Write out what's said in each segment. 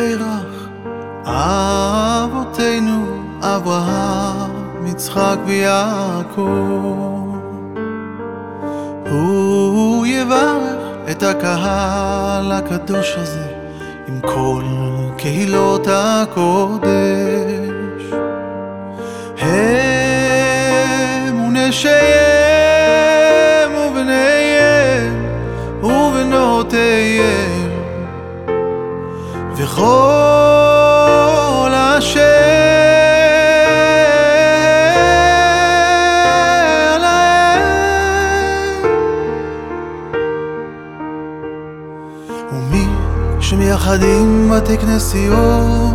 בירך, אבותינו אברהם, יצחק ויעקב. הוא יברך את הקהל הקדוש הזה עם כל קהילות הקודש. הם ונשיהם וכל אשר להם. ומי שמייחדים בתי כנסיות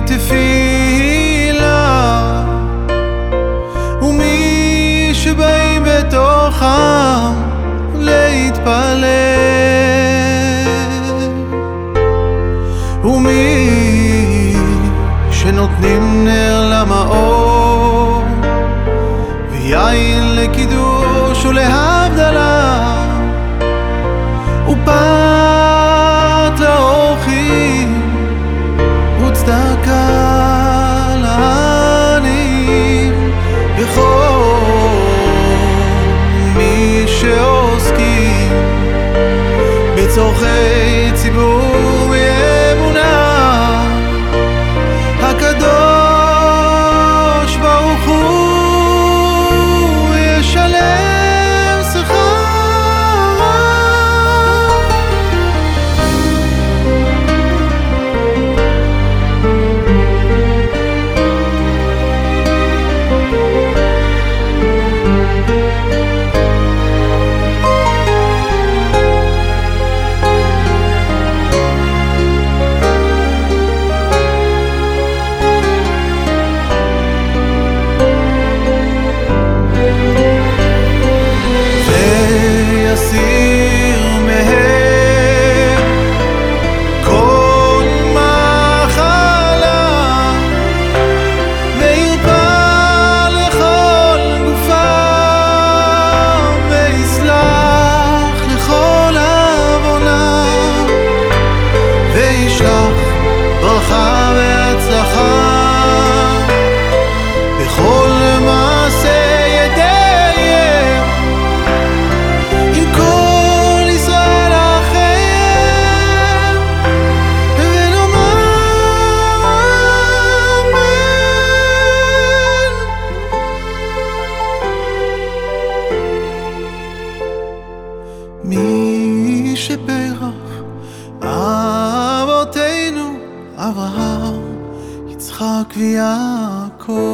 לתפילה ומי שבאים בתוכם להתפלל ולהבדלה ופת לאורחים וצדקה לעניים וכל מי שעוסקים בצורכי אבותינו אברהם יצחק ויעקב